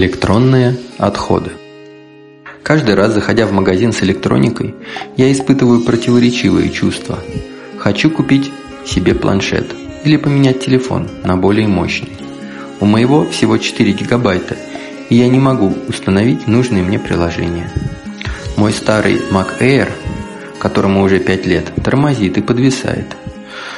Электронные отходы. Каждый раз, заходя в магазин с электроникой, я испытываю противоречивые чувства. Хочу купить себе планшет или поменять телефон на более мощный. У моего всего 4 гигабайта, и я не могу установить нужные мне приложения. Мой старый Mac Air, которому уже 5 лет, тормозит и подвисает.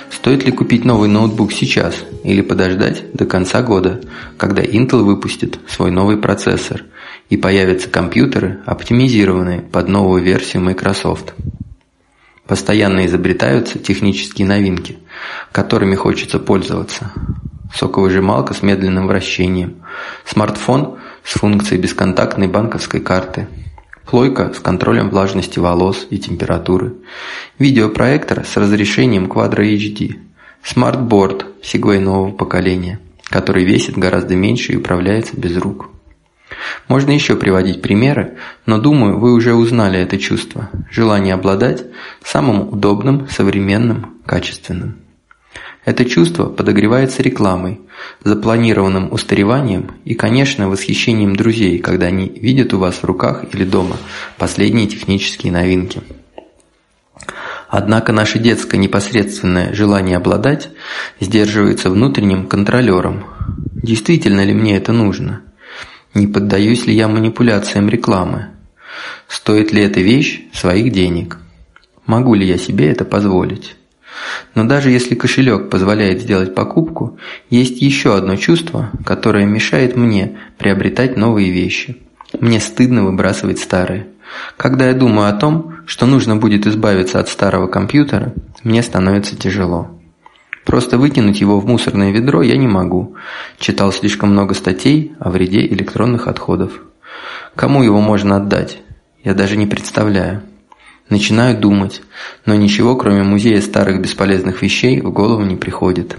Стоит ли купить новый ноутбук сейчас или подождать до конца года, когда Intel выпустит свой новый процессор и появятся компьютеры, оптимизированные под новую версию Microsoft? Постоянно изобретаются технические новинки, которыми хочется пользоваться. Соковыжималка с медленным вращением, смартфон с функцией бесконтактной банковской карты – плойка с контролем влажности волос и температуры, видеопроектор с разрешением Quadro HD, смартборд Segway нового поколения, который весит гораздо меньше и управляется без рук. Можно еще приводить примеры, но думаю, вы уже узнали это чувство – желание обладать самым удобным, современным, качественным. Это чувство подогревается рекламой, запланированным устареванием и, конечно, восхищением друзей, когда они видят у вас в руках или дома последние технические новинки. Однако наше детское непосредственное желание обладать сдерживается внутренним контролером. Действительно ли мне это нужно? Не поддаюсь ли я манипуляциям рекламы? Стоит ли эта вещь своих денег? Могу ли я себе это позволить? Но даже если кошелек позволяет сделать покупку, есть еще одно чувство, которое мешает мне приобретать новые вещи. Мне стыдно выбрасывать старые. Когда я думаю о том, что нужно будет избавиться от старого компьютера, мне становится тяжело. Просто выкинуть его в мусорное ведро я не могу. Читал слишком много статей о вреде электронных отходов. Кому его можно отдать? Я даже не представляю. Начинаю думать, но ничего, кроме музея старых бесполезных вещей, в голову не приходит.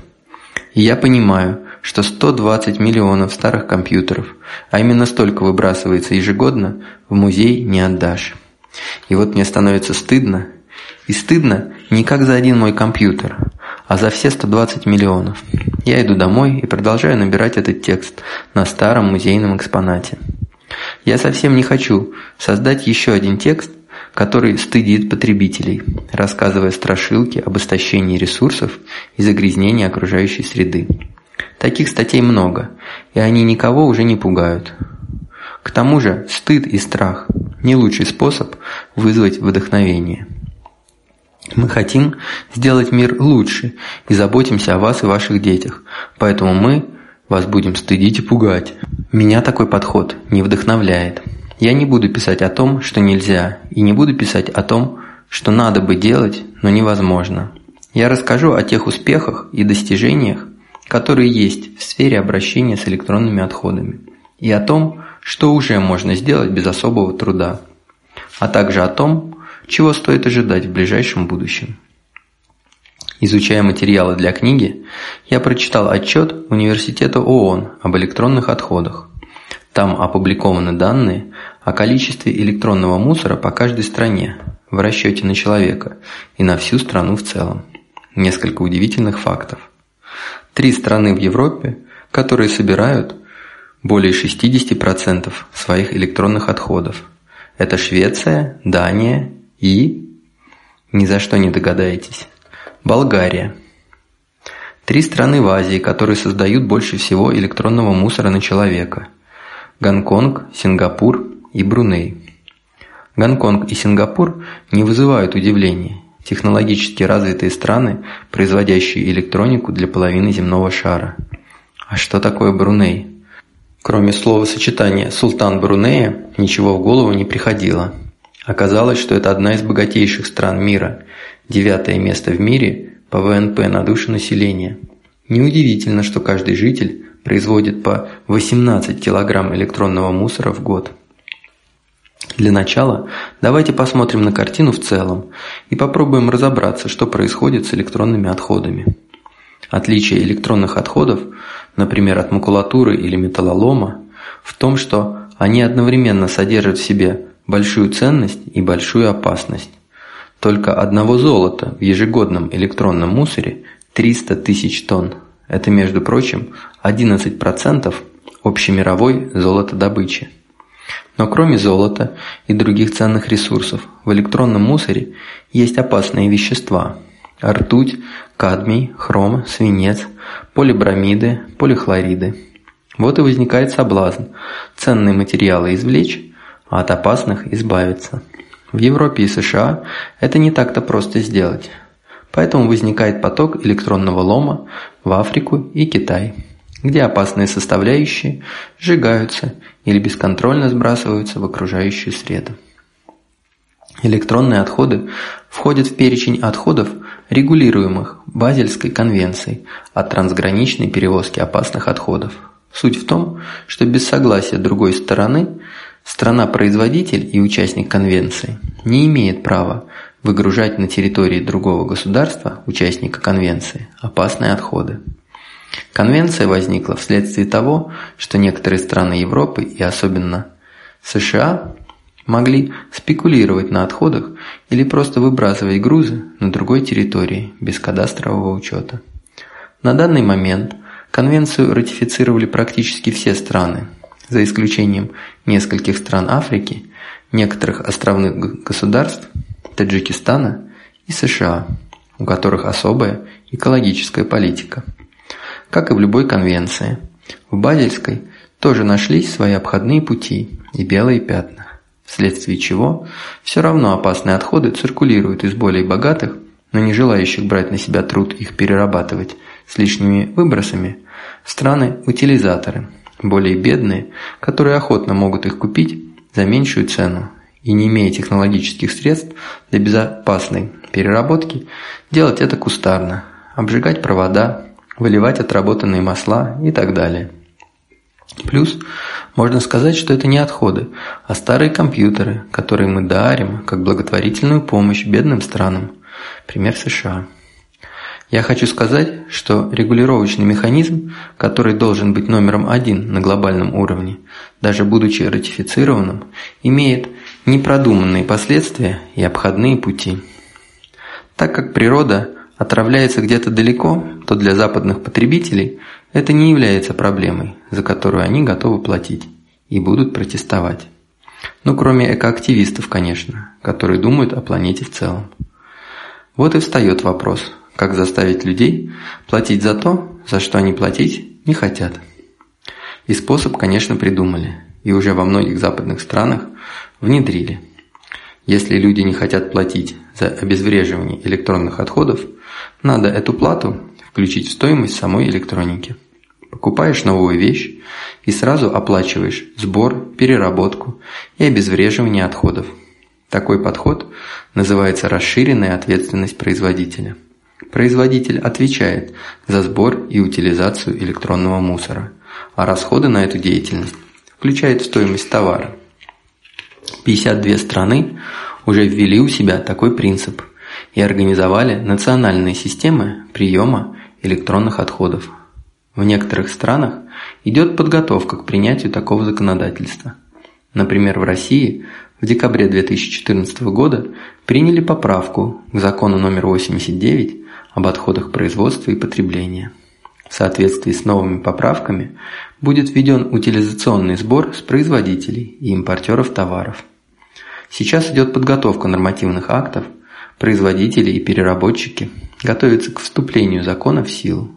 И я понимаю, что 120 миллионов старых компьютеров, а именно столько выбрасывается ежегодно, в музей не отдашь. И вот мне становится стыдно. И стыдно не как за один мой компьютер, а за все 120 миллионов. Я иду домой и продолжаю набирать этот текст на старом музейном экспонате. Я совсем не хочу создать еще один текст, который стыдит потребителей, рассказывая страшилки об истощении ресурсов и загрязнении окружающей среды. Таких статей много, и они никого уже не пугают. К тому же стыд и страх – не лучший способ вызвать вдохновение. Мы хотим сделать мир лучше и заботимся о вас и ваших детях, поэтому мы вас будем стыдить и пугать. Меня такой подход не вдохновляет. Я не буду писать о том, что нельзя, и не буду писать о том, что надо бы делать, но невозможно. Я расскажу о тех успехах и достижениях, которые есть в сфере обращения с электронными отходами, и о том, что уже можно сделать без особого труда, а также о том, чего стоит ожидать в ближайшем будущем. Изучая материалы для книги, я прочитал отчет Университета ООН об электронных отходах. Там опубликованы данные о количестве электронного мусора по каждой стране в расчете на человека и на всю страну в целом. Несколько удивительных фактов. Три страны в Европе, которые собирают более 60% своих электронных отходов. Это Швеция, Дания и... Ни за что не догадаетесь. Болгария. Три страны в Азии, которые создают больше всего электронного мусора на человека. Гонконг, Сингапур и Бруней. Гонконг и Сингапур не вызывают удивления. Технологически развитые страны, производящие электронику для половины земного шара. А что такое Бруней? Кроме словосочетания «султан Брунея» ничего в голову не приходило. Оказалось, что это одна из богатейших стран мира, девятое место в мире по ВНП на душу населения. Неудивительно, что каждый житель производит по 18 килограмм электронного мусора в год. Для начала давайте посмотрим на картину в целом и попробуем разобраться, что происходит с электронными отходами. Отличие электронных отходов, например, от макулатуры или металлолома, в том, что они одновременно содержат в себе большую ценность и большую опасность. Только одного золота в ежегодном электронном мусоре 300 тысяч тонн. Это, между прочим, 11% общемировой золотодобычи. Но кроме золота и других ценных ресурсов, в электронном мусоре есть опасные вещества – ртуть, кадмий, хром, свинец, полибромиды, полихлориды. Вот и возникает соблазн ценные материалы извлечь, а от опасных избавиться. В Европе и США это не так-то просто сделать. Поэтому возникает поток электронного лома в Африку и Китай, где опасные составляющие сжигаются или бесконтрольно сбрасываются в окружающую среду. Электронные отходы входят в перечень отходов, регулируемых Базельской конвенцией о трансграничной перевозке опасных отходов. Суть в том, что без согласия другой стороны страна-производитель и участник конвенции не имеет права выгружать на территории другого государства, участника конвенции, опасные отходы. Конвенция возникла вследствие того, что некоторые страны Европы и особенно США могли спекулировать на отходах или просто выбрасывать грузы на другой территории без кадастрового учета. На данный момент конвенцию ратифицировали практически все страны, за исключением нескольких стран Африки, некоторых островных государств, Таджикистана и США, у которых особая экологическая политика. Как и в любой конвенции, в Базельской тоже нашлись свои обходные пути и белые пятна вследствие чего все равно опасные отходы циркулируют из более богатых, но не желающих брать на себя труд их перерабатывать с лишними выбросами, страны-утилизаторы, более бедные, которые охотно могут их купить за меньшую цену и не имея технологических средств для безопасной переработки, делать это кустарно, обжигать провода, выливать отработанные масла и так далее. Плюс можно сказать, что это не отходы, а старые компьютеры, которые мы дарим как благотворительную помощь бедным странам. Пример США. Я хочу сказать, что регулировочный механизм, который должен быть номером один на глобальном уровне, даже будучи ратифицированным, имеет непродуманные последствия и обходные пути. Так как природа отравляется где-то далеко, то для западных потребителей это не является проблемой, за которую они готовы платить и будут протестовать. Ну, кроме экоактивистов, конечно, которые думают о планете в целом. Вот и встает вопрос, как заставить людей платить за то, за что они платить не хотят. И способ, конечно, придумали, и уже во многих западных странах внедрили. Если люди не хотят платить за обезвреживание электронных отходов, надо эту плату включить в стоимость самой электроники. Покупаешь новую вещь и сразу оплачиваешь сбор, переработку и обезвреживание отходов. Такой подход называется расширенная ответственность производителя. Производитель отвечает за сбор и утилизацию электронного мусора, а расходы на эту деятельность включает в стоимость товара. 52 страны уже ввели у себя такой принцип и организовали национальные системы приема электронных отходов. В некоторых странах идет подготовка к принятию такого законодательства. Например, в России в декабре 2014 года приняли поправку к закону номер 89 об отходах производства и потребления. В соответствии с новыми поправками будет введен утилизационный сбор с производителей и импортеров товаров. Сейчас идет подготовка нормативных актов, производители и переработчики готовятся к вступлению закона в силу.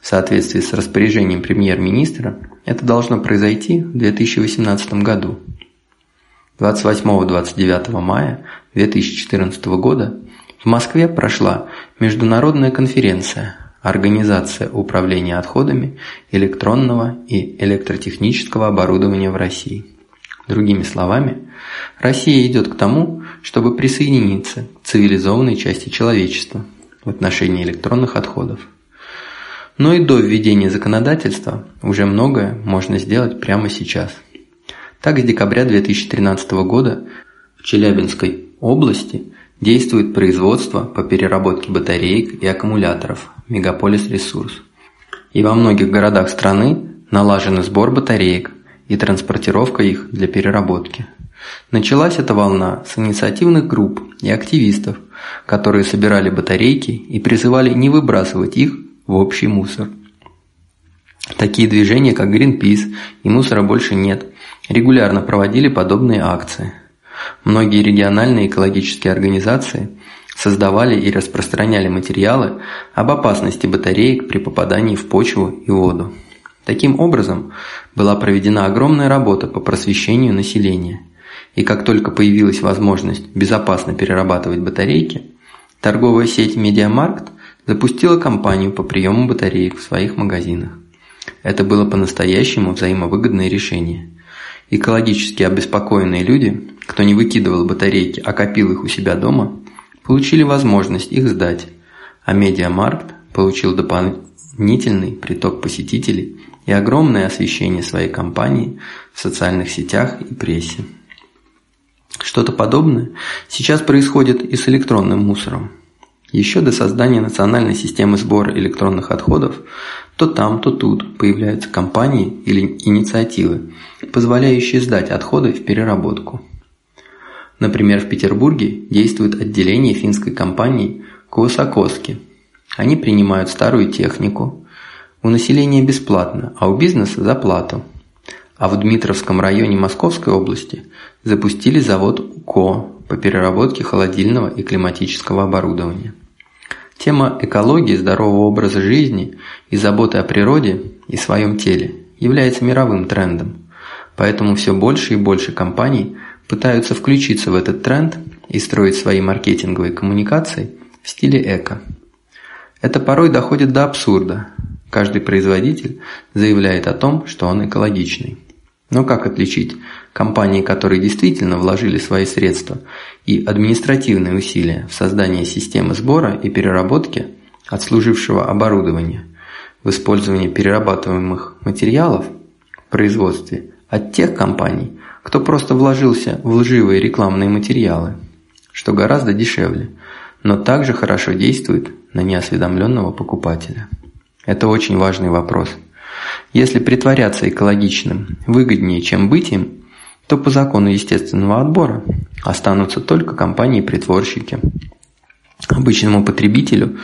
В соответствии с распоряжением премьер-министра это должно произойти в 2018 году. 28-29 мая 2014 года в Москве прошла международная конференция «Организация управления отходами электронного и электротехнического оборудования в России». Другими словами, Россия идет к тому, чтобы присоединиться к цивилизованной части человечества в отношении электронных отходов. Но и до введения законодательства уже многое можно сделать прямо сейчас. Так, с декабря 2013 года в Челябинской области действует производство по переработке батареек и аккумуляторов «Мегаполис Ресурс». И во многих городах страны налажен сбор батареек и транспортировка их для переработки. Началась эта волна с инициативных групп и активистов, которые собирали батарейки и призывали не выбрасывать их в общий мусор. Такие движения, как Greenpeace и «Мусора больше нет», регулярно проводили подобные акции. Многие региональные экологические организации создавали и распространяли материалы об опасности батареек при попадании в почву и воду. Таким образом, была проведена огромная работа по просвещению населения. И как только появилась возможность безопасно перерабатывать батарейки, торговая сеть Медиамаркт запустила кампанию по приему батареек в своих магазинах. Это было по-настоящему взаимовыгодное решение. Экологически обеспокоенные люди, кто не выкидывал батарейки, а копил их у себя дома, получили возможность их сдать, а Медиамаркт получил дополнительный приток посетителей и огромное освещение своей компании в социальных сетях и прессе. Что-то подобное сейчас происходит и с электронным мусором. Еще до создания национальной системы сбора электронных отходов то там, то тут появляются компании или инициативы, позволяющие сдать отходы в переработку. Например, в Петербурге действует отделение финской компании Куосакоски. Они принимают старую технику, у населения бесплатно, а у бизнеса за плату. А в Дмитровском районе Московской области запустили завод УКО по переработке холодильного и климатического оборудования. Тема экологии, здорового образа жизни и заботы о природе и своем теле является мировым трендом. Поэтому все больше и больше компаний пытаются включиться в этот тренд и строить свои маркетинговые коммуникации в стиле эко. Это порой доходит до абсурда, Каждый производитель заявляет о том, что он экологичный. Но как отличить компании, которые действительно вложили свои средства и административные усилия в создание системы сбора и переработки отслужившего оборудования в использовании перерабатываемых материалов в производстве от тех компаний, кто просто вложился в лживые рекламные материалы, что гораздо дешевле, но также хорошо действует на неосведомленного покупателя. Это очень важный вопрос. Если притворяться экологичным выгоднее, чем быть им, то по закону естественного отбора останутся только компании-притворщики. Обычному потребителю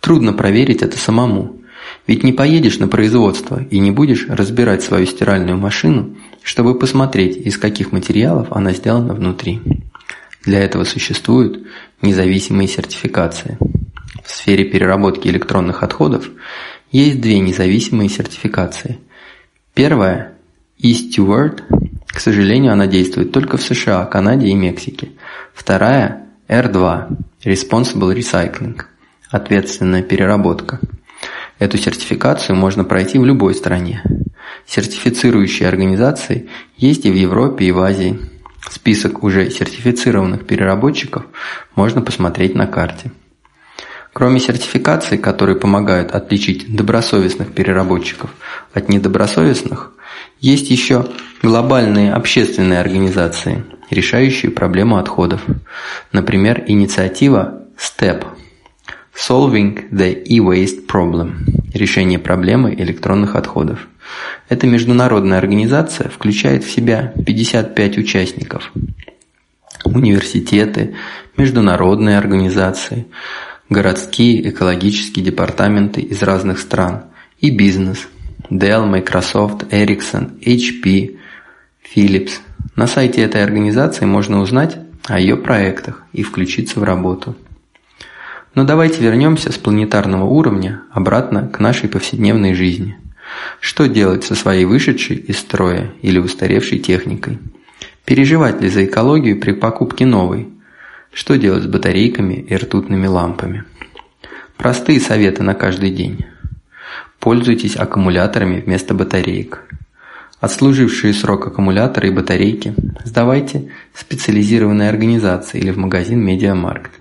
трудно проверить это самому, ведь не поедешь на производство и не будешь разбирать свою стиральную машину, чтобы посмотреть, из каких материалов она сделана внутри. Для этого существуют независимые сертификации. В сфере переработки электронных отходов есть две независимые сертификации. Первая – e-Steward, к сожалению, она действует только в США, Канаде и Мексике. Вторая – R2 – Responsible Recycling – ответственная переработка. Эту сертификацию можно пройти в любой стране. Сертифицирующие организации есть и в Европе, и в Азии. Список уже сертифицированных переработчиков можно посмотреть на карте. Кроме сертификаций, которые помогают отличить добросовестных переработчиков от недобросовестных, есть еще глобальные общественные организации, решающие проблему отходов. Например, инициатива STEP – Solving the E-Waste Problem – решение проблемы электронных отходов. Эта международная организация включает в себя 55 участников. Университеты, международные организации – городские экологические департаменты из разных стран и бизнес – Dell, Microsoft, Ericsson, HP, Philips. На сайте этой организации можно узнать о ее проектах и включиться в работу. Но давайте вернемся с планетарного уровня обратно к нашей повседневной жизни. Что делать со своей вышедшей из строя или устаревшей техникой? Переживать ли за экологию при покупке новой – что делать с батарейками и ртутными лампами? Простые советы на каждый день. Пользуйтесь аккумуляторами вместо батареек. Отслужившие срок аккумуляторы и батарейки сдавайте в специализированные организации или в магазин Медиамаркт.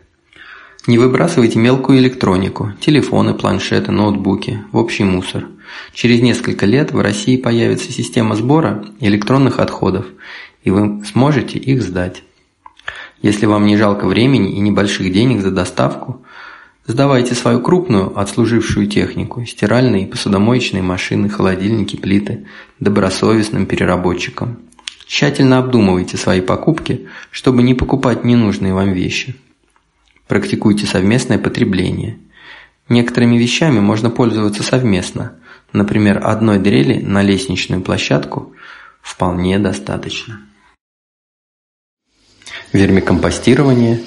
Не выбрасывайте мелкую электронику, телефоны, планшеты, ноутбуки в общий мусор. Через несколько лет в России появится система сбора электронных отходов, и вы сможете их сдать. Если вам не жалко времени и небольших денег за доставку, сдавайте свою крупную отслужившую технику, стиральные и посудомоечные машины, холодильники, плиты, добросовестным переработчикам. Тщательно обдумывайте свои покупки, чтобы не покупать ненужные вам вещи. Практикуйте совместное потребление. Некоторыми вещами можно пользоваться совместно, Например, одной дрели на лестничную площадку вполне достаточно. Вермикомпостирование